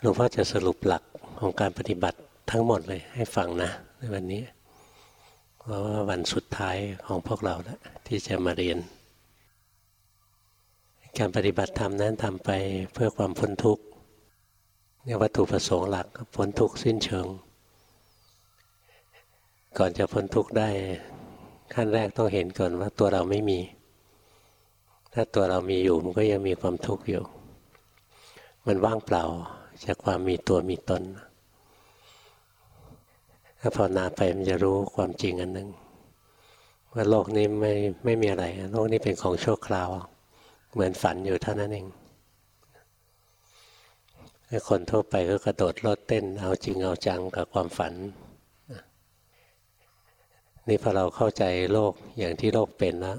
หลวงพ่อจะสรุปหลักของการปฏิบัติทั้งหมดเลยให้ฟังนะในวันนี้ เพราะว่าวันสุดท้ายของพวกเราแล้วที่จะมาเรียน การปฏิบัติธรรมนั้นทำไปเพื่อความพ้นทุกข์เนี่ยวัตถุประสงค์หลักพ้นทุกข์สิ้นเชิง ก่อนจะพ้นทุกข์ได้ขั้นแรกต้องเห็นก่อนว่าตัวเราไม่มี ถ้าตัวเรามีอยู่มันก็ยังมีความทุกข์อยู่ มันว่างเปล่า จากความมีตัวมีตนถ้าภาวนาไปมันจะรู้ความจริงอันหนึ่งว่าโลกนี้ไม่ไม่มีอะไร โลกนี้เป็นของชั่วคราว เหมือนฝันอยู่เท่านั้นเองคนทั่วไปก็กระโดดโลดเต้น เอาจริงเอาจังกับความฝัน นี่พอเราเข้าใจโลกอย่างที่โลกเป็นแล้ว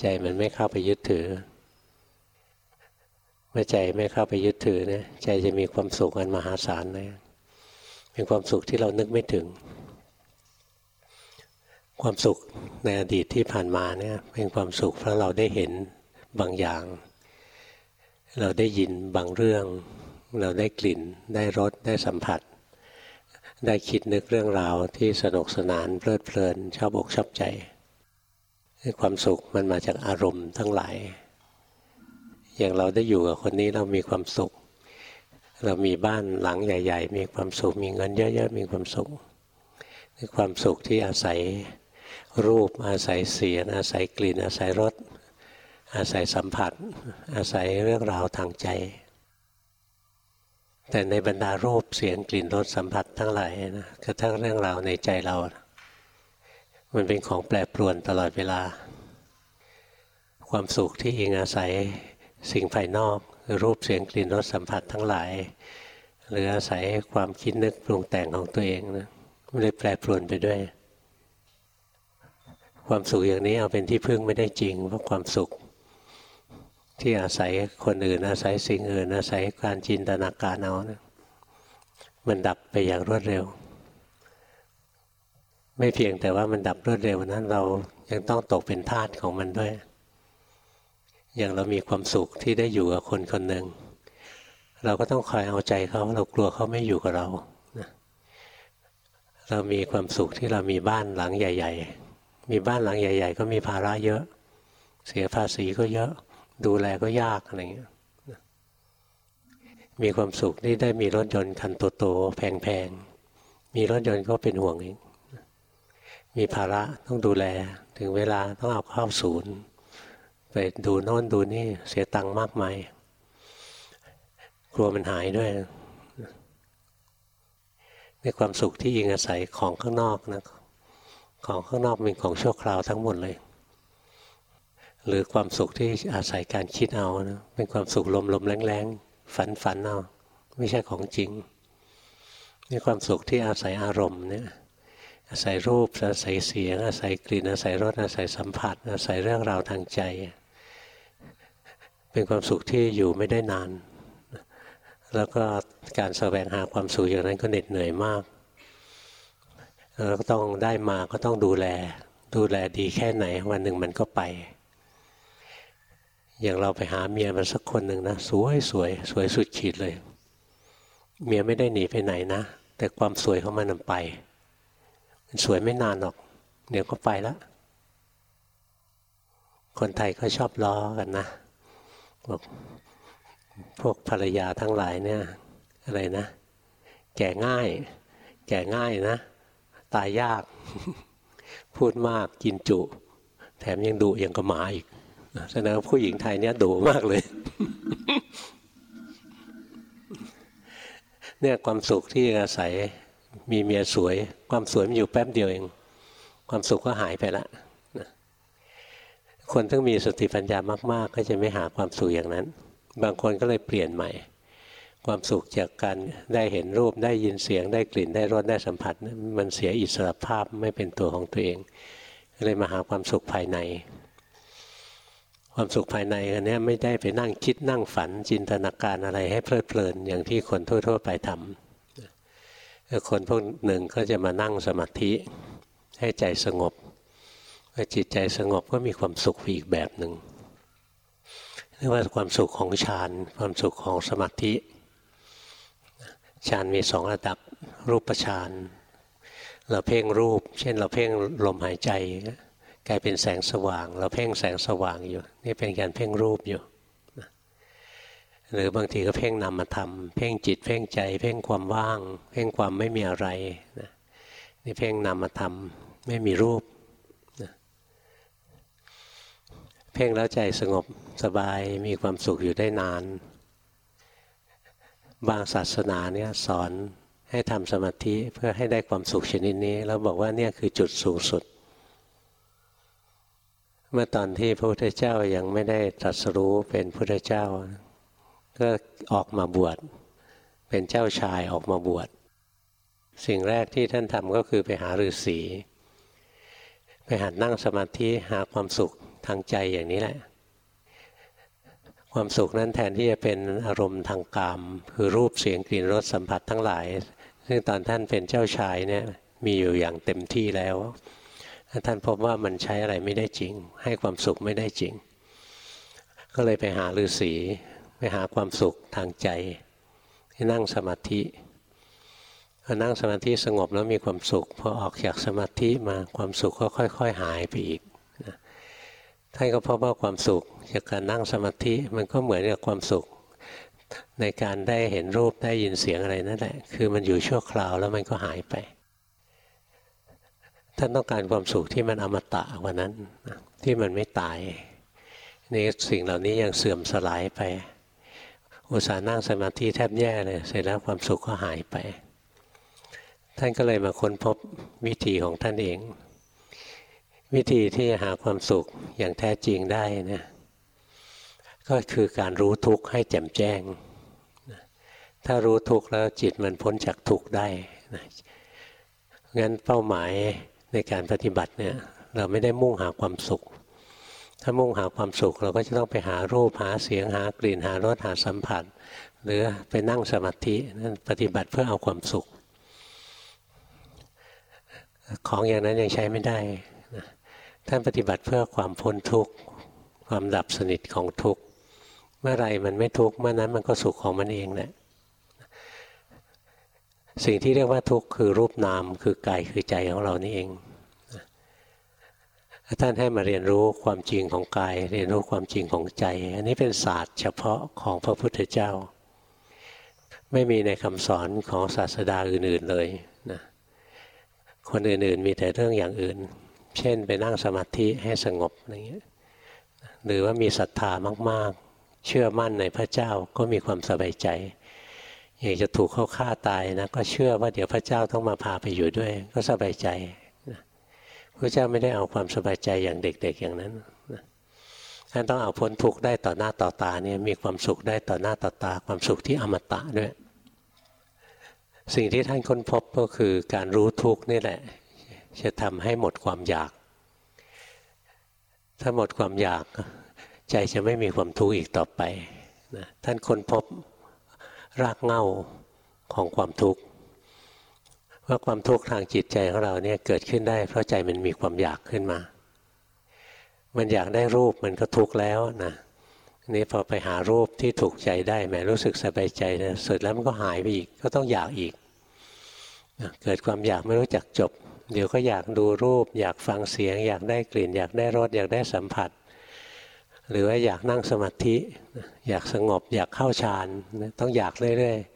ใจมันไม่เข้าไปยึดถือ มื่อใจไม่เข้าไปยึดถือเนี่ยใจจะมีความสุขอันมหาศาลเลยเป็นความสุขที่เรานึกไม่ถึง ความสุขในอดีตที่ผ่านมาเนี่ยเป็นความสุขเพราะเราได้เห็นบางอย่าง เราได้ยินบางเรื่อง เราได้กลิ่น ได้รสได้สัมผัส ได้คิดนึกเรื่องราวที่สนุกสนานเพลิดเพลินชอบอกชอบใจความสุขมันมาจากอารมณ์ทั้งหลาย อย่างเราได้อยู่กับคนนี้เรามีความสุข เรามีบ้านหลังใหญ่ ๆ มีความสุข มีเงินเยอะๆมีความสุขนี่ความสุขที่อาศัยรูปอาศัยเสียง อาศัยกลิ่น อาศัยรสอาศัยสัมผัส อาศัยเรื่องราวทางใจ แต่ในบรรดารูปเสียงกลิ่นรสสัมผัสทั้งหลายนะกระทั่งเรื่องราวในใจเรา มันเป็นของแปรปรวนตลอดเวลา ความสุขที่อิงอาศัย สิ่งภายนอกรูปเสียงกลิ่นรสสัมผัสทั้งหลาย หรืออาศัยความคิดนึกปรุงแต่งของตัวเองนะมันเลยแปรปรวนไปด้วย ความสุขอย่างนี้เอาเป็นที่พึ่งไม่ได้จริงเพราะความสุข ที่อาศัยคนอื่น อาศัยสิ่งอื่น อาศัยการจินตนาการเอานะมันดับไปอย่างรวดเร็ว ไม่เพียงแต่ว่ามันดับรวดเร็วนั้นเรายังต้องตกเป็นทาสของมันด้วย อย่างเรามีความสุขที่ได้อยู่กับคนคนหนึ่งเราก็ต้องคอยเอาใจเขาเรากลัวเขาไม่อยู่กับเราเรามีความสุขที่เรามีบ้านหลังใหญ่ ๆ มีบ้านหลังใหญ่ ๆ ก็มีภาระเยอะ เสียภาษีก็เยอะ ดูแลก็ยากอะไรเงี้ยมีความสุขที่ได้มีรถยนต์คันโตๆแพงๆมีรถยนต์ก็เป็นห่วงเองมีภาระต้องดูแลถึงเวลาต้องเอาเข้าศูนย์ ไปดูโน่นดูนี่เสียตังค์มากมายกลัวมันหายด้วยในความสุขที่อิงอาศัยของข้างนอกนะของข้างนอกเป็นของชั่วคราวทั้งหมดเลย หรือความสุขที่อาศัยการคิดเอานะเป็นความสุขลมลมแรงแรงฝันฝันเอาไม่ใช่ของจริงนี่ความสุขที่อาศัยอารมณ์เนี่ย อาศัยรูปอาศัยเสียง อาศัยกลิ่นอาศัยรสอาศัยสัมผัส อาศัยเรื่องราวทางใจ เป็นความสุขที่อยู่ไม่ได้นาน แล้วก็การแสวงหาความสุขอย่างนั้นก็เหน็ดเหนื่อยมากเราก็ต้องได้มาก็ต้องดูแล ดูแลดีแค่ไหนวันหนึ่งมันก็ไป อย่างเราไปหาเมียมาสักคนหนึ่งนะสวยสวยสวยสุดขีดเลย เมียไม่ได้หนีไปไหนนะ แต่ความสวยของมันนไป มันสวยไม่นานหรอก เดี๋ยวก็ไปแล้วคนไทยก็ชอบล้อกันนะบอกพวกภรรยาทั้งหลายเนี่ยอะไรนะ แก่ง่าย แก่ง่ายนะ ตายยาก พูดมากกินจุ แถมยังดุยังกระหมาอีกแสดงว่าผู้หญิงไทยเนี่ยดุมากเลย เนี่ยความสุขที่อาศัย มีเมียสวย ความสวยมันอยู่แป๊บเดียวเอง ความสุขก็หายไปละคนที่มีสติปัญญามาก ๆ ก็จะไม่หาความสุขอย่างนั้น บางคนก็เลยเปลี่ยนใหม่ ความสุขจากการได้เห็นรูปได้ยินเสียงได้กลิ่นได้รสได้สัมผัส มันเสียอิสระภาพไม่เป็นตัวของตัวเองเลยมาหาความสุขภายใน ความสุขภายในอันนี้ไม่ได้ไปนั่งคิดนั่งฝันจินตนาการอะไรให้เพลิดเพลินอย่างที่คนทั่ว ๆ ไปทำ คนพวกหนึ่งก็จะมานั่งสมาธิให้ใจสงบพอจิตใจสงบก็มีความสุขอีกแบบหนึ่งเรียกว่าความสุขของฌานความสุขของสมาธิฌานมีสองระดับรูปฌานเราเพ่งรูป เช่นเราเพ่งลมหายใจ กลายเป็นแสงสว่าง เราเพ่งแสงสว่างอยู่ นี่เป็นการเพ่งรูปอยู่ หรือบางทีก็เพ่งนามธรรมเพ่งจิตเพ่งใจ เพ่งความว่าง เพ่งความไม่มีอะไรนะนี่เพ่งนามธรรมไม่มีรูปนะเพ่งแล้วใจสงบสบายมีความสุขอยู่ได้นาน บางศาสนาเนี่ยสอนให้ทำสมาธิเพื่อให้ได้ความสุขชนิดนี้ แล้วบอกว่าเนี่ยคือจุดสูงสุด เมื่อตอนที่พระพุทธเจ้ายังไม่ได้ตรัสรู้เป็นพุทธเจ้า ก็ออกมาบวชเป็นเจ้าชายออกมาบวชสิ่งแรกที่ท่านทำก็คือไปหาฤาษีไปหัดนั่งสมาธิหาความสุขทางใจอย่างนี้แหละ ความสุขนั้นแทนที่จะเป็นอารมณ์ทางกาม คือรูปเสียงกลิ่นรสสัมผัสทั้งหลาย ซึ่งตอนท่านเป็นเจ้าชายเนี่ยมีอยู่อย่างเต็มที่แล้วท่านพบว่ามันใช้อะไรไม่ได้จริง ให้ความสุขไม่ได้จริง ก็เลยไปหาฤาษี ไปหาความสุขทางใจที่นั่งสมาธิพอนั่งสมาธิสงบแล้วมีความสุขพอออกจากสมาธิมาความสุขก็ค่อย ๆ หายไปอีกท่านก็พบว่าความสุขจากการนั่งสมาธิมันก็เหมือนกับความสุข ในการได้เห็นรูปได้ยินเสียงอะไรนั่นแหละคือมันอยู่ชั่วคราวแล้วมันก็หายไป ท่านต้องการความสุขที่มันอมตะกว่านั้นที่มันไม่ตายนี่สิ่งเหล่านี้ยังเสื่อมสลายไป อุตส่าห์นั่งสมาธิแทบแย่เลยเสร็จแล้วความสุขก็หายไป ท่านก็เลยมาค้นพบวิธีของท่านเอง วิธีที่จะหาความสุขอย่างแท้จริงได้นะก็คือการรู้ทุกข์ให้แจ่มแจ้ง ถ้ารู้ทุกข์แล้วจิตมันพ้นจากทุกข์ได้นะงั้นเป้าหมายในการปฏิบัติเนี่ยเราไม่ได้มุ่งหาความสุข ถ้ามุ่งหาความสุขเราก็จะต้องไปหารูปหาเสียงหากลิ่นหารสหาสัมผัส หรือไปนั่งสมาธินั่นปฏิบัติเพื่อเอาความสุข ของอย่างนั้นยังใช้ไม่ได้ท่านปฏิบัติเพื่อความพ้นทุกข์ความดับสนิทของทุกข์เมื่อไรมันไม่ทุกข์เมื่อนั้นมันก็สุขของมันเองแหละสิ่งที่เรียกว่าทุกข์คือรูปนามคือกายคือใจของเรานี่เอง ท่านให้มาเรียนรู้ความจริงของกาย เรียนรู้ความจริงของใจ อันนี้เป็นศาสตร์เฉพาะของพระพุทธเจ้า ไม่มีในคำสอนของศาสดาอื่นๆเลยนะคนอื่นๆมีแต่เรื่องอย่างอื่น เช่นไปนั่งสมาธิให้สงบอะไรเงี้ยหรือว่ามีศรัทธามากๆ เชื่อมั่นในพระเจ้าก็มีความสบายใจอยากจะถูกเขาฆ่าตายนะก็เชื่อว่าเดี๋ยวพระเจ้าต้องมาพาไปอยู่ด้วย ก็สบายใจ พระเจ้าไม่ได้เอาความสบายใจอย่างเด็ก ๆอย่างนั้นท่านต้องเอาพ้นทุกข์ได้ต่อหน้าต่อตาเนี่ยมีความสุขได้ต่อหน้าต่อตา ความสุขที่อมตะด้วย สิ่งที่ท่านค้นพบก็คือการรู้ทุกข์นี่แหละ จะทำให้หมดความอยาก ถ้าหมดความอยากใจจะไม่มีความทุกข์อีกต่อไปนะท่านค้นพบรากเหง้าของความทุกข์ ว่าความทุกข์ทางจิตใจของเราเนี่ยเกิดขึ้นได้ เพราะใจมันมีความอยากขึ้นมา มันอยากได้รูปมันก็ทุกข์แล้วนะนี่พอไปหารูปที่ถูกใจได้แหมรู้สึกสบายใจนะสุดแล้วมันก็หายไปอีกก็ต้องอยากอีกเกิดความอยากไม่รู้จักจบ เดี๋ยวก็อยากดูรูป อยากฟังเสียง อยากได้กลิ่น อยากได้รสอยากได้สัมผัส หรือว่าอยากนั่งสมาธิ อยากสงบ อยากเข้าฌานต้องอยากเรื่อยๆ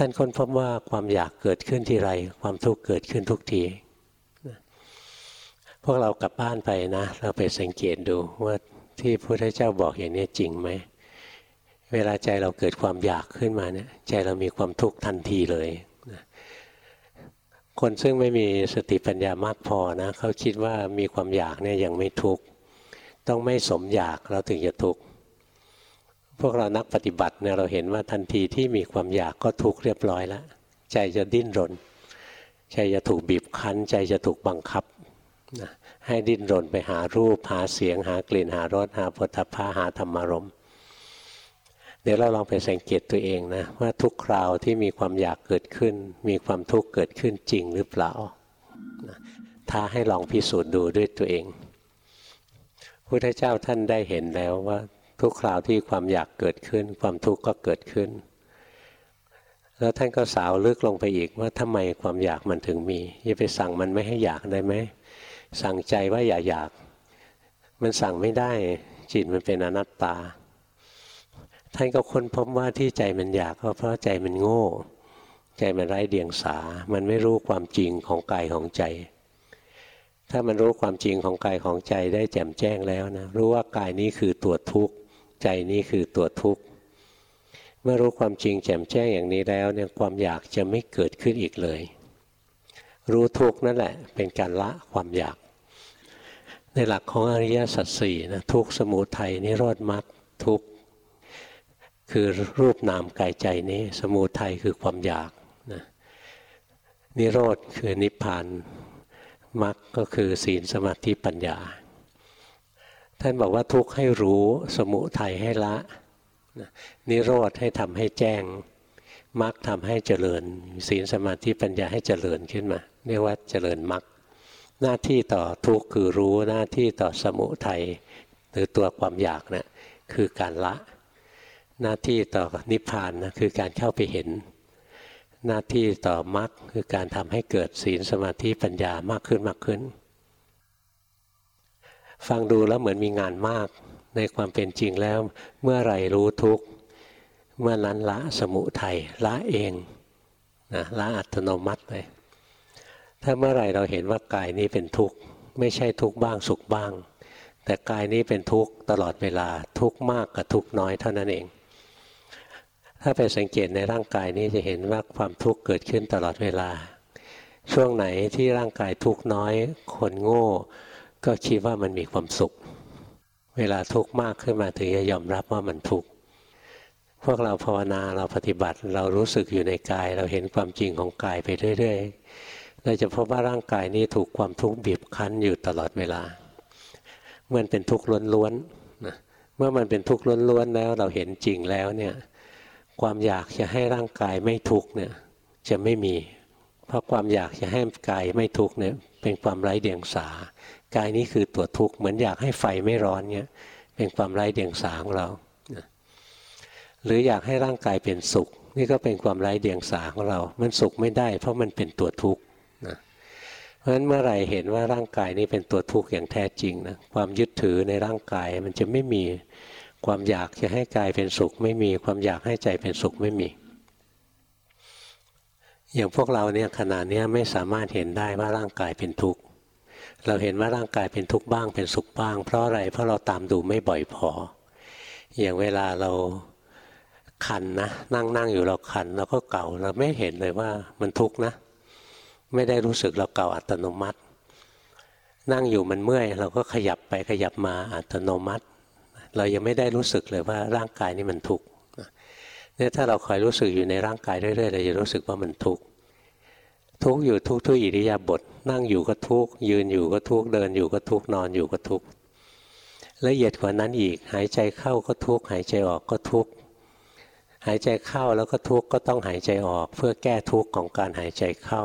ท่านค้นพบว่าความอยากเกิดขึ้นที่ไร ความทุกข์เกิดขึ้นทุกทีพวกเรากลับบ้านไปนะ เราไปสังเกตดูว่าที่พระพุทธเจ้าบอกอย่างนี้จริงไหมเวลาใจเราเกิดความอยากขึ้นมาเนี่ยใจเรามีความทุกข์ทันทีเลยคนซึ่งไม่มีสติปัญญามากพอนะเขาคิดว่ามีความอยากเนี่ยยังไม่ทุกข์ต้องไม่สมอยากเราถึงจะทุกข์ พวกเรานักปฏิบัติเนี่ยเราเห็นว่าทันทีที่มีความอยากก็ทุกข์เรียบร้อยแล้ว ใจจะดิ้นรน ใจจะถูกบีบคั้น ใจจะถูกบังคับนะให้ดิ้นรนไปหารูปหาเสียงหากลิ่นหารสหาพุทธภาหาธรรมารมเดี๋ยวเราลองไปสังเกตตัวเองนะว่าทุกคราวที่มีความอยากเกิดขึ้น มีความทุกข์เกิดขึ้นจริงหรือเปล่าท้าให้ลองพิสูจน์ดูด้วยตัวเองพุทธเจ้าท่านได้เห็นแล้วว่า ทุกคราวที่ความอยากเกิดขึ้น ความทุกข์ก็เกิดขึ้น แล้วท่านก็สาวลึกลงไปอีกว่าทำไมความอยากมันถึงมีอย่าไปสั่งมันไม่ให้อยากได้ไหมสั่งใจว่าอย่าอยาก มันสั่งไม่ได้จิตมันเป็นอนัตตา ท่านก็ค้นพบว่าที่ใจมันอยากก็เพราะใจมันโง่ ใจมันไร้เดียงสา มันไม่รู้ความจริงของกายของใจ ถ้ามันรู้ความจริงของกายของใจได้แจ่มแจ้งแล้วนะรู้ว่ากายนี้คือตัวทุกข์ ใจนี้คือตัวทุกข์ เมื่อรู้ความจริงแจ่มแจ้งอย่างนี้แล้วเนี่ยความอยากจะไม่เกิดขึ้นอีกเลย รู้ทุกข์นั่นแหละ เป็นการละความอยาก ในหลักของอริยสัจสี่นะทุกสมุทัยนิโรธมรรคทุกคือรูปนามกายใจนี้ สมุทัยคือความอยากนะนิโรธคือนิพพานมรรคก็คือศีลสมาธิปัญญา ท่านบอกว่าทุกข์ให้รู้สมุทัยให้ละ นิโรธให้ทำให้แจ้งมรรคทำให้เจริญ ศีลสมาธิปัญญาให้เจริญขึ้นมา เรียกว่าเจริญมรรคหน้าที่ต่อทุกข์คือรู้หน้าที่ต่อสมุทัยหรือตัวความอยากนะ่ะคือการละ หน้าที่ต่อนิพพานนะคือการเข้าไปเห็น หน้าที่ต่อมรรคคือการทำให้เกิดศีลสมาธิปัญญามากขึ้นมากขึ้น ฟังดูแล้วเหมือนมีงานมาก ในความเป็นจริงแล้ว เมื่อไรรู้ทุกเมื่อนั้นละสมุทัยละเองนะละอัตโนมัติเลยถ้าเมื่อไรเราเห็นว่ากายนี้เป็นทุกข์ ไม่ใช่ทุกข์บ้างสุขบ้าง แต่กายนี้เป็นทุกข์ตลอดเวลาทุกข์มากกับทุกข์น้อยเท่านั้นเอง ถ้าไปสังเกตในร่างกายนี้จะเห็นว่าความทุกข์เกิดขึ้นตลอดเวลา ช่วงไหนที่ร่างกายทุกข์น้อย คนโง่ ก็คิดว่ามันมีความสุข เวลาทุกข์มากขึ้นมาถึงจะยอมรับว่ามันทุกข์พวกเราภาวนาเราปฏิบัติเรารู้สึกอยู่ในกาย เราเห็นความจริงของกายไปเรื่อยๆเราจะพบว่าร่างกายนี้ถูกความทุกข์บีบคั้นอยู่ตลอดเวลา มันเป็นทุกข์ล้วนๆนะเมื่อมันเป็นทุกข์ล้วนๆแล้วเราเห็นจริงแล้วเนี่ยความอยากจะให้ร่างกายไม่ทุกข์เนี่ยจะไม่มี เพราะความอยากจะให้กายไม่ทุกข์เนี่ยเป็นความไร้เดียงสา กายนี้คือตัวทุกข์เหมือนอยากให้ไฟไม่ร้อนเนี่ยเป็นความไร้เดียงสาของเรา หรืออยากให้ร่างกายเป็นสุข นี่ก็เป็นความไร้เดียงสาของเรา มันสุขไม่ได้ เพราะมันเป็นตัวทุกข์นะเพราะฉะนั้นเมื่อไหร่เห็นว่าร่างกายนี้เป็นตัวทุกข์อย่างแท้จริงนะความยึดถือในร่างกายมันจะไม่มีความอยากจะให้กายเป็นสุข ไม่มีความอยากให้ใจเป็นสุขไม่มี อย่างพวกเราเนี่ยขณะนี้ไม่สามารถเห็นได้ว่าร่างกายเป็นทุกข์ เราเห็นว่าร่างกายเป็นทุกข์บ้างเป็นสุขบ้าง เพราะอะไรเพราะเราตามดูไม่บ่อยพอ อย่างเวลาเราคันนะนั่งนั่งอยู่เราคันเราก็เก่าเราไม่เห็นเลยว่ามันทุกข์นะ ไม่ได้รู้สึกเราเก่าอัตโนมัติ นั่งอยู่มันเมื่อย เราก็ขยับไปขยับมาอัตโนมัติ เรายังไม่ได้รู้สึกเลยว่าร่างกายนี้มันทุกข์เนี่ยถ้าเราคอยรู้สึกอยู่ในร่างกายเรื่อยๆเราจะรู้สึกว่ามันทุกข์ ทุกอยู่ทุกทุกอิริยาบถนั่งอยู่ก็ทุกยืนอยู่ก็ทุกเดินอยู่ก็ทุกนอนอยู่ก็ทุกละเอียดกว่านั้นอีก หายใจเข้าก็ทุกหายใจออกก็ทุกหายใจเข้าแล้วก็ทุกก็ต้องหายใจออก เพื่อแก้ทุกของการหายใจเข้า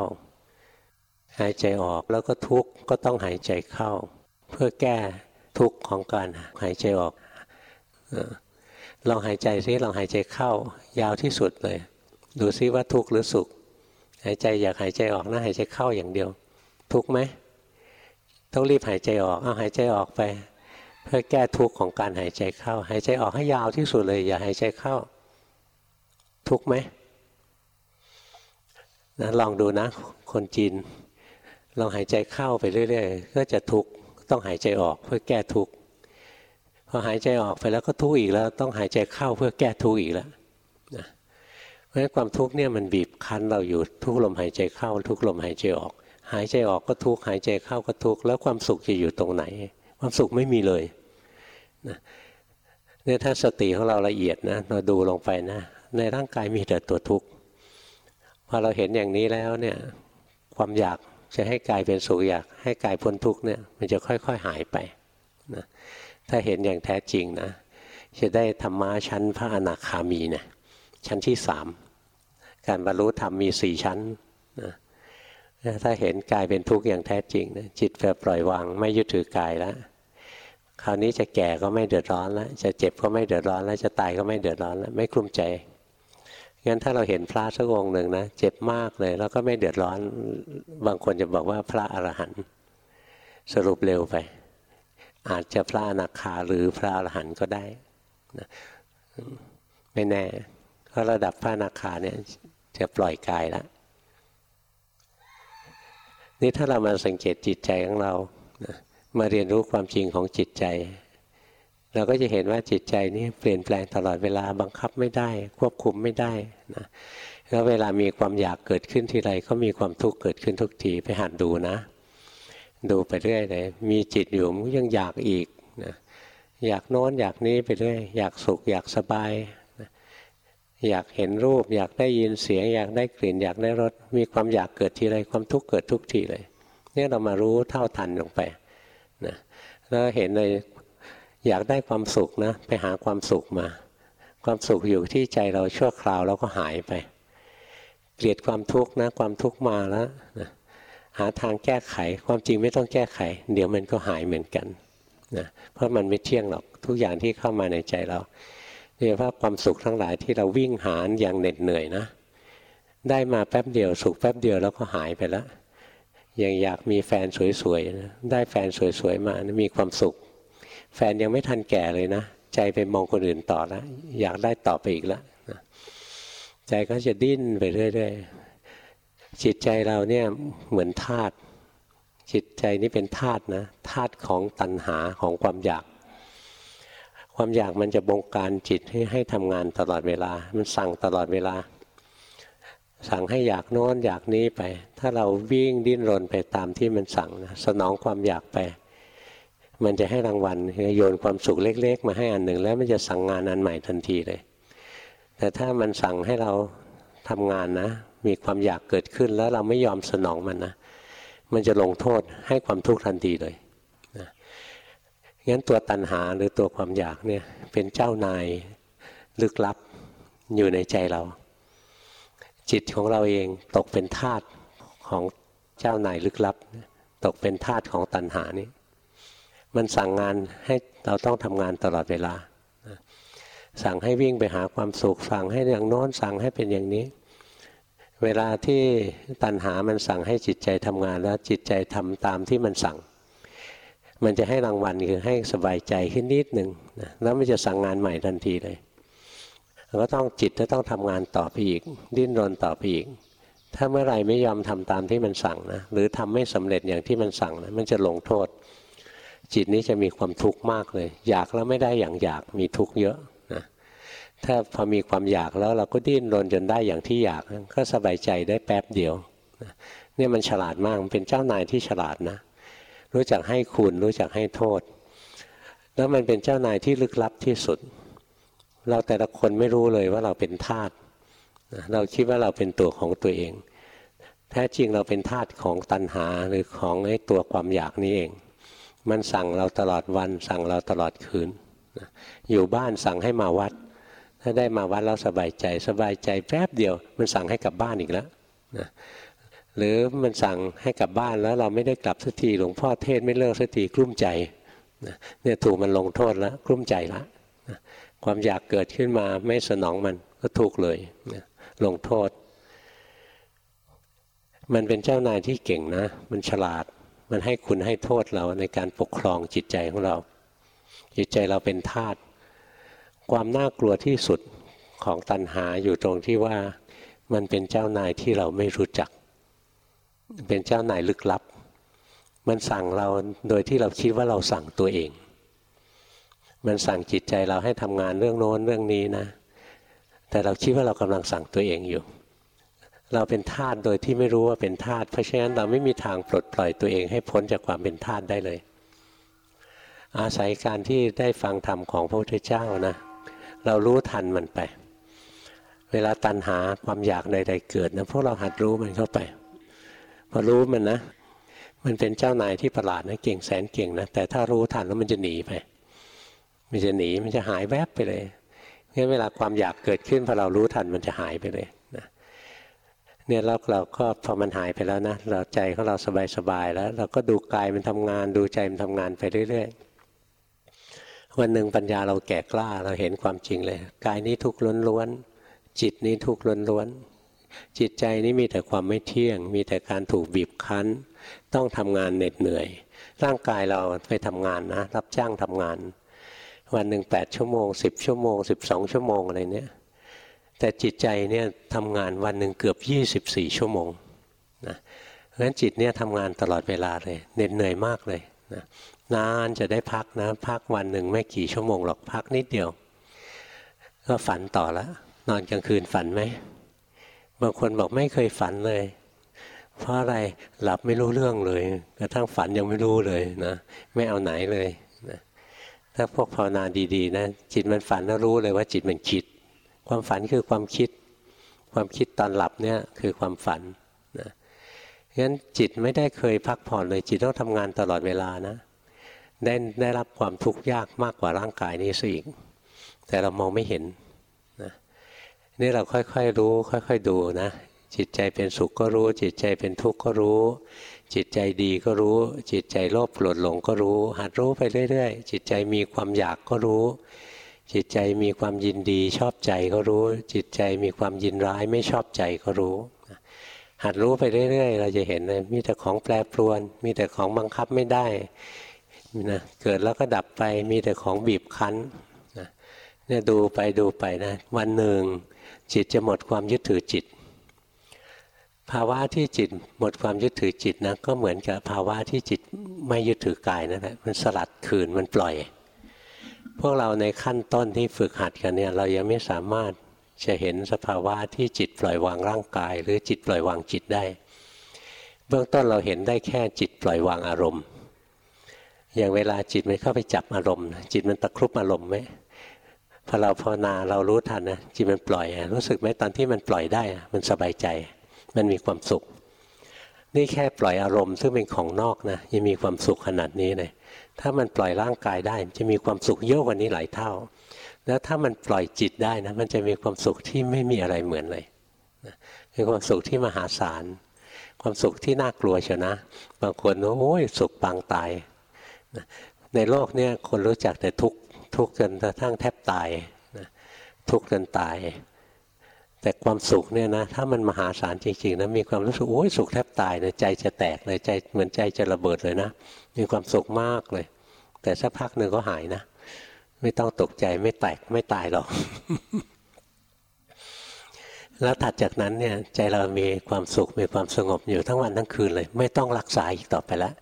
หายใจออกแล้วก็ทุกก็ต้องหายใจเข้า เพื่อแก้ทุกข์ของการหายใจออกลองหายใจซิลองหายใจเข้ายาวที่สุดเลย ดูซิว่าทุกข์หรือสุข หายใจอยากหายใจออกนะหายใจเข้าอย่างเดียว ทุกไหมต้องรีบหายใจออกเอาหายใจออกไป เพื่อแก้ทุกข์ของการหายใจเข้า หายใจออกให้ยาวที่สุดเลย อย่าหายใจเข้า ทุกไหมนะลองดูนะ คนจีนลองหายใจเข้าไปเรื่อยๆก็จะทุกข์ต้องหายใจออกเพื่อแก้ทุกข์พอหายใจออกไปแล้วก็ทุกข์อีกแล้ว ต้องหายใจเข้าเพื่อแก้ทุกข์อีกแล้ว ราะฉะนั้นความทุกข์เนี่ยมันบีบคั้นเราอยู่ทุกลมหายใจเข้า ทุกลมหายใจออก หายใจออกก็ทุกหายใจเข้าก็ทุกแล้วความสุขจะอยู่ตรงไหน ความสุขไม่มีเลยนะเนี่ยถ้าสติของเราละเอียดนะเราดูลงไปนะ ในร่างกายมีแต่ตัวทุกข์พอเราเห็นอย่างนี้แล้วเนี่ยความอยากจะให้กายเป็นสุขอยากให้กายพ้นทุกข์เนี่ยมันจะค่อย ๆหายไปนะถ้าเห็นอย่างแท้จริงนะ จะได้ธรรมะชั้นพระอนาคามีนะชั้นที่สาม การบรรลุธรรมมีสี่ชั้นนะถ้าเห็นกายเป็นทุกข์อย่างแท้จริงนะจิตจะปล่อยวางไม่ยึดถือกายแล้วคราวนี้จะแก่ก็ไม่เดือดร้อนแล้วจะเจ็บก็ไม่เดือดร้อนแล้วจะตายก็ไม่เดือดร้อนแล้วไม่กลุ้มใจงั้นถ้าเราเห็นพระสักองค์หนึ่งนะเจ็บมากเลย แล้วก็ไม่เดือดร้อน บางคนจะบอกว่าพระอรหันต์สรุปเร็วไป อาจจะพระอนาคาหรือพระอรหันต์ก็ได้นะไม่แน่เพราะระดับพระอนาคาเนี่ย จะปล่อยกายแล้วนี่ถ้าเรามาสังเกตจิตใจของเรานะมาเรียนรู้ความจริงของจิตใจ เราก็จะเห็นว่าจิตใจนี่เปลี่ยนแปลงตลอดเวลาบังคับไม่ได้ ควบคุมไม่ได้นะแล้วเวลามีความอยากเกิดขึ้นทีไรก็มีความทุกข์เกิดขึ้นทุกทีไปหัดดูนะ ดูไปเรื่อยเลยมีจิตอยู่มันยังอยากอีกนะอยากโน้นอยากนี้ไปเรื่อยอยากสุขอยากสบาย อยากเห็นรูป อยากได้ยินเสียง อยากได้กลิ่น อยากได้รสมีความอยากเกิดทีไรความทุกข์เกิดทุกทีเลยนี่เรามารู้เท่าทันลงไปนะแล้วเห็นเลยอยากได้ความสุขนะไปหาความสุขมา ความสุขอยู่ที่ใจเราชั่วคราวแล้วก็หายไป เกลียดความทุกข์นะความทุกข์มาแล้วนะหาทางแก้ไขความจริงไม่ต้องแก้ไข เดี๋ยวมันก็หายเหมือนกันนะเพราะมันไม่เที่ยงหรอกทุกอย่างที่เข้ามาในใจเรา เรียกว่าความสุขทั้งหลายที่เราวิ่งหาอย่างเหน็ดเหนื่อยนะ ได้มาแป๊บเดียวสุขแป๊บเดียวแล้วก็หายไปแล้วอย่างอยากมีแฟนสวยๆนะได้แฟนสวยๆมานะมีความสุข แฟนยังไม่ทันแก่เลยนะ ใจไปมองคนอื่นต่อแล้ว อยากได้ต่อไปอีกแล้วนะใจก็จะดิ้นไปเรื่อยๆจิตใจเราเนี่ยเหมือนธาตุจิตใจนี้เป็นธาตุนะธาตุของตัณหาของความอยาก ความอยากมันจะบงการจิตให้ให้ทำงานตลอดเวลา มันสั่งตลอดเวลา สั่งให้อยากโน้นอยากนี้ไป ถ้าเราวิ่งดิ้นรนไปตามที่มันสั่งนะสนองความอยากไป มันจะให้รางวัลโยนความสุขเล็ก ๆ มาให้อันหนึ่ง แล้วมันจะสั่งงานอันใหม่ทันทีเลย แต่ถ้ามันสั่งให้เราทำงานนะ มีความอยากเกิดขึ้นแล้วเราไม่ยอมสนองมันนะ มันจะลงโทษให้ความทุกข์ทันทีเลย งั้นตัวตัณหาหรือตัวความอยากเนี่ยเป็นเจ้านายลึกลับอยู่ในใจเรา จิตของเราเองตกเป็นทาสของเจ้านายลึกลับ ตกเป็นทาสของตัณหานี้ มันสั่งงานให้เราต้องทำงานตลอดเวลา สั่งให้วิ่งไปหาความสุขสั่งให้อย่างโน้นสั่งให้เป็นอย่างนี้ เวลาที่ตัณหามันสั่งให้จิตใจทำงานแล้วจิตใจทำตามที่มันสั่ง มันจะให้รางวัลคือให้สบายใจขึ้นนิดหนึ่งแล้วมันจะสั่งงานใหม่ทันทีเลยก็ต้องจิตจะต้องทำงานต่อไปอีก ดิ้นรนต่อไปอีก ถ้าเมื่อไรไม่ยอมทำตามที่มันสั่งนะหรือทำไม่สำเร็จอย่างที่มันสั่งนะมันจะลงโทษ จิตนี้จะมีความทุกข์มากเลย อยากแล้วไม่ได้อย่างอยากมีทุกข์เยอะนะถ้าพอมีความอยากแล้วเราก็ดิ้นรนจนได้อย่างที่อยากก็สบายใจได้แป๊บเดียวเนี่ยมันฉลาดมากมันเป็นเจ้านายที่ฉลาดนะ รู้จักให้คุณรู้จักให้โทษ แล้วมันเป็นเจ้านายที่ลึกลับที่สุด เราแต่ละคนไม่รู้เลยว่าเราเป็นทาสเราคิดว่าเราเป็นตัวของตัวเอง แท้จริงเราเป็นทาสของตัณหาหรือของไอ้ตัวความอยากนี้เอง มันสั่งเราตลอดวัน สั่งเราตลอดคืนอยู่บ้านสั่งให้มาวัด ถ้าได้มาวัดแล้วสบายใจ สบายใจแป๊บเดียว มันสั่งให้กลับบ้านอีกแล้วนะ หรือมันสั่งให้กลับบ้านแล้วเราไม่ได้กลับสักทีหลวงพ่อเทศไม่เลิกสักทีกลุ้มใจเนี่ยถูกมันลงโทษแล้วกลุ้มใจแล้วความอยากเกิดขึ้นมาไม่สนองมันก็ถูกเลยลงโทษ มันเป็นเจ้านายที่เก่งนะ มันฉลาดมันให้คุณให้โทษเราในการปกครองจิตใจของเรา จิตใจเราเป็นทาสความน่ากลัวที่สุดของตัณหาอยู่ตรงที่ว่ามันเป็นเจ้านายที่เราไม่รู้จัก เป็นเจ้านายลึกลับ มันสั่งเราโดยที่เราคิดว่าเราสั่งตัวเอง มันสั่งจิตใจเราให้ทำงานเรื่องโน้นเรื่องนี้นะ แต่เราคิดว่าเรากำลังสั่งตัวเองอยู่ เราเป็นทาสโดยที่ไม่รู้ว่าเป็นทาสเพราะฉะนั้นเราไม่มีทางปลดปล่อยตัวเองให้พ้นจากความเป็นทาสได้เลย อาศัยการที่ได้ฟังธรรมของพระพุทธเจ้านะ เรารู้ทันมันไป เวลาตัณหาความอยากใดๆเกิดนะพวกเราหัดรู้มันเข้าไป พอรู้มันนะมันเป็นเจ้านายที่ประหลาดนะเก่งแสนเก่งนะแต่ถ้ารู้ทันแล้วมันจะหนีไป มันจะหนีมันจะหายแวบไปเลยงั้นเวลาความอยากเกิดขึ้นพอเรารู้ทันมันจะหายไปเลยนะเนี่ยเราเราก็พอมันหายไปแล้วนะเราใจของเราสบายๆแล้ว เราก็ดูกายมันทำงาน ดูใจมันทำงานไปเรื่อยๆวันหนึ่งปัญญาเราแก่กล้าเราเห็นความจริงเลย กายนี้ทุกข์ล้วนๆจิตนี้ทุกข์ล้วนๆ จิตใจนี้มีแต่ความไม่เที่ยง มีแต่การถูกบีบคั้น ต้องทำงานเหน็ดเหนื่อย ร่างกายเราไปทำงานนะ รับจ้างทำงาน วันหนึ่งแปดชั่วโมงสิบชั่วโมงสิบสองชั่วโมงอะไรเนี้ยแต่จิตใจเนี่ยทำงานวันหนึ่งเกือบยี่สิบสี่ชั่วโมงนะเพราะฉะนั้นจิตเนี่ยทำงานตลอดเวลาเลยเหน็ดเหนื่อยมากเลยนะนานจะได้พักนะ พักวันหนึ่งไม่กี่ชั่วโมงหรอกพักนิดเดียว ก็ฝันต่อแล้วนอนกลางคืนฝันไหม บางคนบอกไม่เคยฝันเลย เพราะอะไรหลับไม่รู้เรื่องเลยกระทั่งฝันยังไม่รู้เลยนะไม่เอาไหนเลยนะถ้าพวกภาวนาดีๆนะจิตมันฝันแล้วรู้เลยว่าจิตมันคิด ความฝันคือความคิด ความคิดตอนหลับเนี่ยคือความฝันนะงั้นจิตไม่ได้เคยพักผ่อนเลยจิตต้องทำงานตลอดเวลานะได้ได้รับความทุกข์ยากมากกว่าร่างกายนี้ซะอีกแต่เรามองไม่เห็น นี่เราค่อยๆรู้ ค่อย ๆ ดูนะ จิตใจเป็นสุขก็รู้ จิตใจเป็นทุกข์ก็รู้ จิตใจดีก็รู้ จิตใจโลภโกรธหลงก็รู้ หัดรู้ไปเรื่อยๆ จิตใจมีความอยากก็รู้ จิตใจมีความยินดีชอบใจก็รู้ จิตใจมีความยินร้ายไม่ชอบใจก็รู้หัดรู้ไปเรื่อยๆ เราจะเห็นเลยมีแต่ของแปรปรวน มีแต่ของบังคับไม่ได้นะเกิดแล้วก็ดับไปมีแต่ของบีบคั้นนะเนี่ยดูไปดูไปนะ วันหนึ่ง จิตจะหมดความยึดถือจิต ภาวะที่จิตหมดความยึดถือจิตนะก็เหมือนกับภาวะที่จิตไม่ยึดถือกายนั่นแหละมันสลัดคืนมันปล่อย พวกเราในขั้นต้นที่ฝึกหัดกันเนี่ยเรายังไม่สามารถจะเห็นสภาวะที่จิตปล่อยวางร่างกาย หรือจิตปล่อยวางจิตได้ เบื้องต้นเราเห็นได้แค่จิตปล่อยวางอารมณ์ อย่างเวลาจิตมันเข้าไปจับอารมณ์ จิตมันตะครุบอารมณ์ไหม พอเราภาวนาเรารู้ทันนะจิตมันปล่อย รู้สึกไหมตอนที่มันปล่อยได้ มันสบายใจ มันมีความสุข นี่แค่ปล่อยอารมณ์ซึ่งเป็นของนอกนะยังมีความสุขขนาดนี้เลยถ้ามันปล่อยร่างกายได้จะมีความสุขเยอะกว่านี้หลายเท่า แล้วถ้ามันปล่อยจิตได้นะมันจะมีความสุขที่ไม่มีอะไรเหมือนเลยเป็นความสุขที่มหาศาลความสุขที่น่ากลัวเชียวนะ บางคนโอ้ยสุขปางตาย ในโลกนี้คนรู้จักแต่ทุกข์ ทุกข์จนกระทั่งแทบตายนะทุกข์จนตาย แต่ความสุขเนี่ยนะถ้ามันมหาศาลจริงๆนะมีความรู้สึกโอ้ยสุขแทบตายเลยใจจะแตกเลยใจเหมือนใจจะระเบิดเลยนะ มีความสุขมากเลย แต่สักพักหนึ่งก็หายนะ ไม่ต้องตกใจไม่แตกไม่ตายหรอกแล้วถัดจากนั้นเนี่ยใจเรามีความสุขมีความสงบอยู่ทั้งวันทั้งคืนเลย ไม่ต้องรักษาอีกต่อไปแล้ว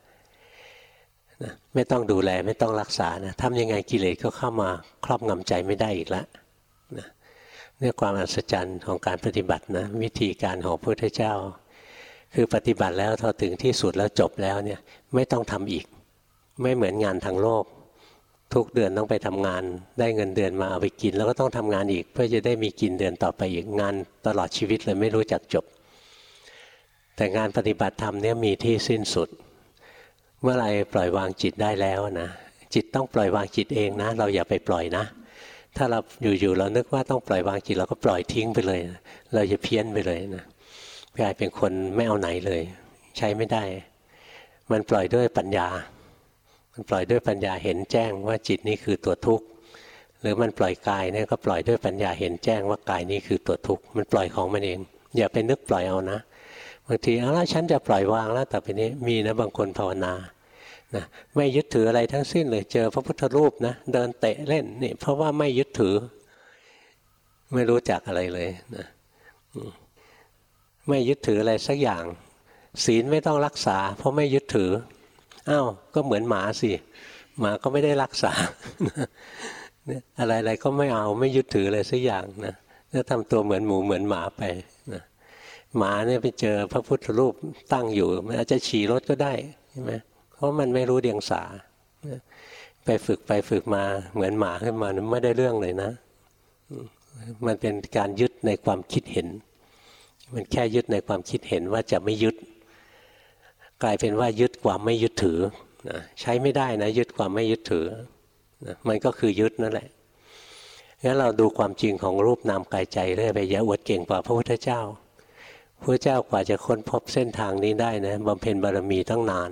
นะไม่ต้องดูแลไม่ต้องรักษานะทำยังไงกิเลสก็เข้ามาครอบงำใจไม่ได้อีกล้วนะนี่ความอัศจรรย์ของการปฏิบัตินะวิธีการของพระพุทธเจ้า คือปฏิบัติแล้วพอถึงที่สุดแล้วจบแล้วเนี่ยไม่ต้องทำอีก ไม่เหมือนงานทางโลก ทุกเดือนต้องไปทำงาน ได้เงินเดือนมาเอาไปกิน แล้วก็ต้องทำงานอีก เพื่อจะได้มีกินเดือนต่อไปอีกงานตลอดชีวิตเลยไม่รู้จักจบ แต่งานปฏิบัติธรรมเนี่ยมีที่สิ้นสุด เมื่อไรปล่อยวางจิตได้แล้วนะจิตต้องปล่อยวางจิตเองนะ เราอย่าไปปล่อยนะ ถ้าเราอยู่ๆเรานึกว่าต้องปล่อยวางจิตเราก็ปล่อยทิ้งไปเลย เราจะเพี้ยนไปเลยนะกลายเป็นคนไม่เอาไหนเลย ใช้ไม่ได้ มันปล่อยด้วยปัญญา มันปล่อยด้วยปัญญาเห็นแจ้งว่าจิตนี้คือตัวทุกข์หรือมันปล่อยกายเนี่ยก็ปล่อยด้วยปัญญาเห็นแจ้งว่ากายนี้คือตัวทุกข์มันปล่อยของมันเอง อย่าไปนึกปล่อยเอานะ บางทีเอาละฉันจะปล่อยวางแล้วแต่ไปนี้มีนะบางคนภาวนานะไม่ยึดถืออะไรทั้งสิ้นเลยเจอพระพุทธรูปนะเดินเตะเล่นนี่เพราะว่าไม่ยึดถือ ไม่รู้จักอะไรเลยนะไม่ยึดถืออะไรสักอย่าง ศีลไม่ต้องรักษา เพราะไม่ยึดถืออ้าวก็เหมือนหมาสิหมาก็ไม่ได้รักษาอะไรๆก็ไม่เอาไม่ยึดถืออะไรสักอย่างนะถ้าทำตัวเหมือนหมูเหมือนหมาไป หมาเนี่ยไปเจอพระพุทธรูปตั้งอยู่ มันอาจจะฉี่รถก็ได้ใช่ไหมเพราะมันไม่รู้เดียงสา ไปฝึกไปฝึกมาเหมือนหมาขึ้นมาไม่ได้เรื่องเลยนะ มันเป็นการยึดในความคิดเห็น มันแค่ยึดในความคิดเห็นว่าจะไม่ยึด กลายเป็นว่ายึดความไม่ยึดถือนะใช้ไม่ได้นะ ยึดความไม่ยึดถือนะมันก็คือยึดนั่นแหละงั้นเราดูความจริงของรูปนามกายใจเรื่อยไปอย่าอวดเก่งกว่าพระพุทธเจ้า พระเจ้ากว่าจะค้นพบเส้นทางนี้ได้นะบำเพ็ญบารมีตั้งนาน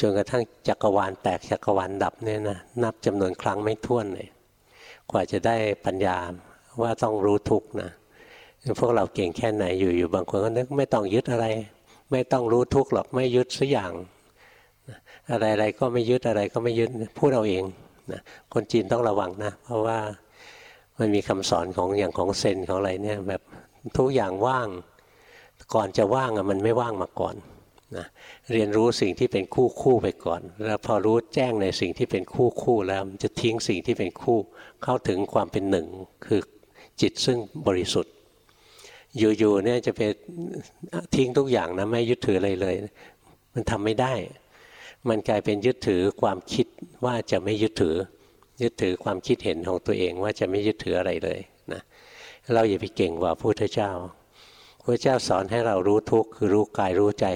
จนกระทั่งจักรวาลแตกจักรวาลดับเนี่ยนะนับจำนวนครั้งไม่ถ้วนเลยกว่าจะได้ปัญญาว่าต้องรู้ทุกนะพวกเราเก่งแค่ไหนอยู่อยู่บางคนก็นึกไม่ต้องยึดอะไร ไม่ต้องรู้ทุกหรอกไม่ยึดสักอย่าง อะไรอะไรก็ไม่ยึดอะไรก็ไม่ยึดพูดเอาเองนะคนจีนต้องระวังนะ เพราะว่ามันมีคำสอนของอย่างของเซนของอะไรเนี่ยแบบทุกอย่างว่าง ก่อนจะว่างมันไม่ว่างมาก่อนนะเรียนรู้สิ่งที่เป็นคู่คู่ไปก่อน แล้วพอรู้แจ้งในสิ่งที่เป็นคู่คู่แล้วมันจะทิ้งสิ่งที่เป็นคู่ เข้าถึงความเป็นหนึ่งคือจิตซึ่งบริสุทธิ์ อยู่ๆเนี่ยจะไปทิ้งทุกอย่างนะไม่ยึดถืออะไรเลย มันทำไม่ได้ มันกลายเป็นยึดถือความคิดว่าจะไม่ยึดถือ ยึดถือความคิดเห็นของตัวเองว่าจะไม่ยึดถืออะไรเลยนะเราอย่าไปเก่งกว่าพระพุทธเจ้า พระเจ้าสอนให้เรารู้ทุกข์คือรู้กายรู้ใจ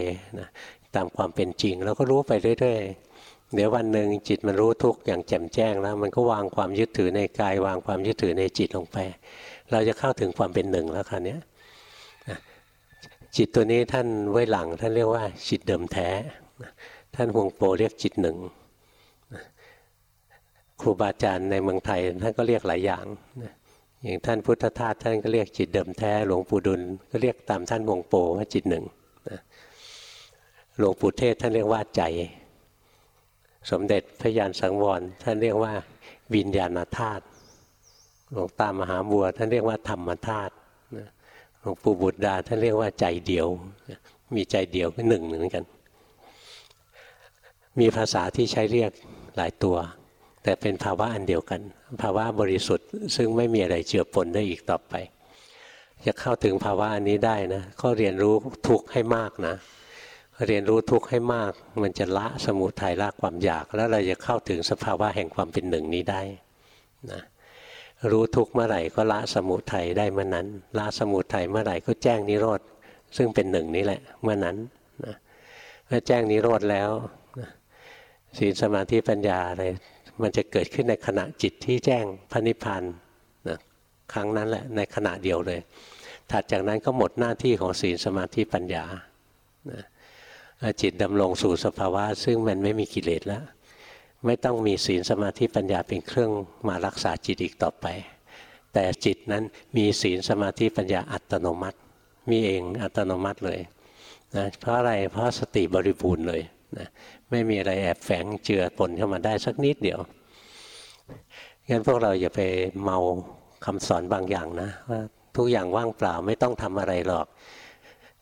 นะตามความเป็นจริงเราก็รู้ไปเรื่อยๆ เดี๋ยววันหนึ่งจิตมันรู้ทุกข์อย่างแจ่มแจ้งแล้ว มันก็วางความยึดถือในกายวางความยึดถือในจิตลงไป เราจะเข้าถึงความเป็นหนึ่งแล้วคราวนี้จิตตัวนี้ท่านไว้หลังท่านเรียกว่าจิตเดิมแท้ ท่านหวงโปเรียกจิตหนึ่งครูบาอาจารย์ในเมืองไทยท่านก็เรียกหลายอย่าง อย่างท่านพุทธทาสท่านก็เรียกจิตเดิมแท้หลวงปู่ดุลก็เรียกตามท่านวงโปว่าจิตหนึ่งหลวงปู่เทศท่านเรียกว่าใจ สมเด็จพระยานสังวรท่านเรียกว่าวิญญาณธาตุหลวงตามหาบัวท่านเรียกว่าธรรมธาตุหลวงปู่บุตรดาท่านเรียกว่าใจเดียว มีใจเดียวก็หนึ่งเหมือนกัน มีภาษาที่ใช้เรียกหลายตัว แต่เป็นภาวะอันเดียวกัน ภาวะบริสุทธิ์ซึ่งไม่มีอะไรเจือปนได้อีกต่อไป จะเข้าถึงภาวะอันนี้ได้นะก็เรียนรู้ทุกข์ให้มากนะ เรียนรู้ทุกข์ให้มาก มันจะละสมุทัยละความอยาก แล้วเราจะเข้าถึงสภาวะแห่งความเป็นหนึ่งนี้ได้นะรู้ทุกข์เมื่อไหร่ก็ละสมุทัยได้เมื่อนั้น ละสมุทัยเมื่อไหร่ก็แจ้งนิโรธซึ่งเป็นหนึ่งนี้แหละเมื่อนั้นนะเมื่อแจ้งนิโรธแล้วศีลสมาธิปัญญาอะไร มันจะเกิดขึ้นในขณะจิตที่แจ้งพระนิพพานนะครั้งนั้นแหละในขณะเดียวเลย ถัดจากนั้นก็หมดหน้าที่ของศีลสมาธิปัญญานะจิตดำรงสู่สภาวะซึ่งมันไม่มีกิเลสแล้ว ไม่ต้องมีศีลสมาธิปัญญาเป็นเครื่องมารักษาจิตอีกต่อไป แต่จิตนั้นมีศีลสมาธิปัญญาอัตโนมัติ มีเองอัตโนมัติเลยนะเพราะอะไรเพราะสติบริบูรณ์เลย นะไม่มีอะไรแอบแฝงเจือปนเข้ามาได้สักนิดเดียวงั้นพวกเราอย่าไปเมาคำสอนบางอย่างนะว่าทุกอย่างว่างเปล่าไม่ต้องทำอะไรหรอก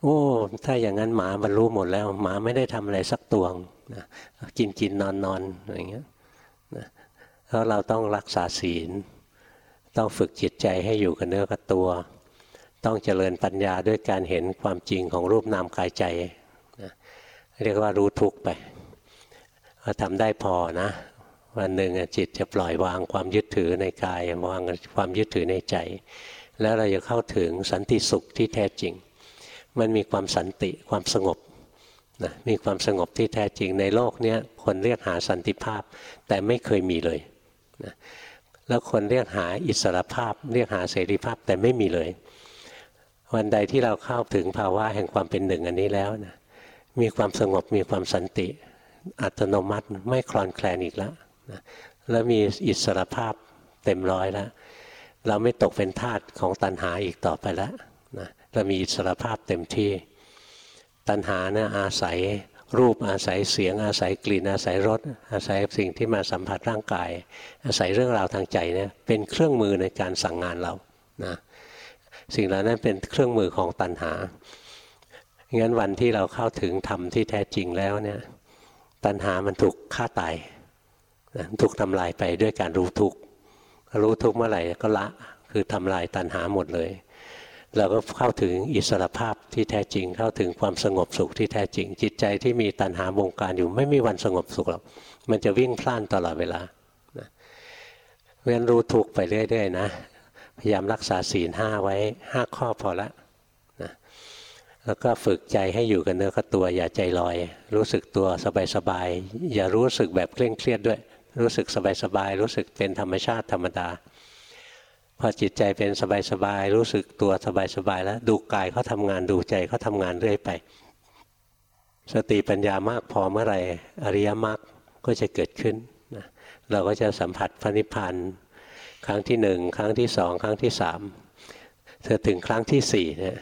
โอ้ ถ้าอย่างนั้นหมาบรรลุหมดแล้ว หมาไม่ได้ทำอะไรสักตวงนะกินกินนอนนอนอย่างเงี้ยนะเพราะเราต้องรักษาศีล ต้องฝึกจิตใจให้อยู่กับเนื้อกับตัว ต้องเจริญปัญญาด้วยการเห็นความจริงของรูปนามกายใจ เรียกว่ารู้ทุกไปพอทำได้พอนะ วันหนึ่งจิตจะปล่อยวางความยึดถือในกายวางความยึดถือในใจ แล้วเราจะเข้าถึงสันติสุขที่แท้จริง มันมีความสันติความสงบนะมีความสงบที่แท้จริงในโลกนี้คนเรียกหาสันติภาพ แต่ไม่เคยมีเลยนะแล้วคนเรียกหาอิสรภาพ เรียกหาเสรีภาพแต่ไม่มีเลย วันใดที่เราเข้าถึงภาวะแห่งความเป็นหนึ่งอันนี้แล้วนะ มีความสงบมีความสันติ อัตโนมัติไม่คลอนแคลนอีกแล้วนะแล้วมีอิสรภาพเต็มร้อยแล้ว เราไม่ตกเป็นทาสของตัณหาอีกต่อไปแล้วนะเรามีอิสรภาพเต็มที่ ตัณหาเนี่ยอาศัยรูปอาศัยเสียงอาศัยกลิ่นอาศัยรสอาศัยสิ่งที่มาสัมผัสร่างกาย อาศัยเรื่องราวทางใจเนี่ยเป็นเครื่องมือในการสั่งงานเรานะสิ่งเหล่านั้นเป็นเครื่องมือของตัณหา งั้นวันที่เราเข้าถึงธรรมที่แท้จริงแล้วเนี่ยตัณหามันถูกฆ่าตายถูกทำลายไปด้วยการรู้ทุกข์รู้ทุกข์เมื่อไหร่ก็ละคือทำลายตัณหาหมดเลย เราก็เข้าถึงอิสรภาพที่แท้จริง เข้าถึงความสงบสุขที่แท้จริง จิตใจที่มีตัณหาวงการอยู่ไม่มีวันสงบสุขหรอกมันจะวิ่งพล่านตลอดเวลาเพราะฉะนั้นรู้ทุกข์ไปเรื่อยๆนะพยายามรักษาศีลห้าไว้ห้าข้อพอละ แล้วก็ฝึกใจให้อยู่กับเนื้อกับตัวอย่าใจลอย รู้สึกตัวสบายๆอย่ารู้สึกแบบเคร่งเครียดด้วย รู้สึกสบายๆรู้สึกเป็นธรรมชาติธรรมดา พอจิตใจเป็นสบายๆรู้สึกตัวสบายๆแล้วดูกายเขาทางานดูใจเขาทางานเรื่อยไป สติปัญญามากพอเมื่อไหร่อริยมรรคก็จะเกิดขึ้นนะเราก็จะสัมผัสพระนิพพานครั้งที่หนึ่งครั้งที่สองครั้งที่สามเธอถึงครั้งที่สี่เนี่ย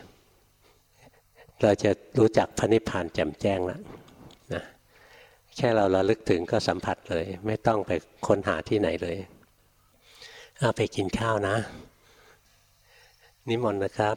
เราจะรู้จักพระนิพพานแจ่มแจ้งแล้วนะแค่เราระลึกถึงก็สัมผัสเลย ไม่ต้องไปค้นหาที่ไหนเลยเอาไปกินข้าวนะ นิมนต์นะครับ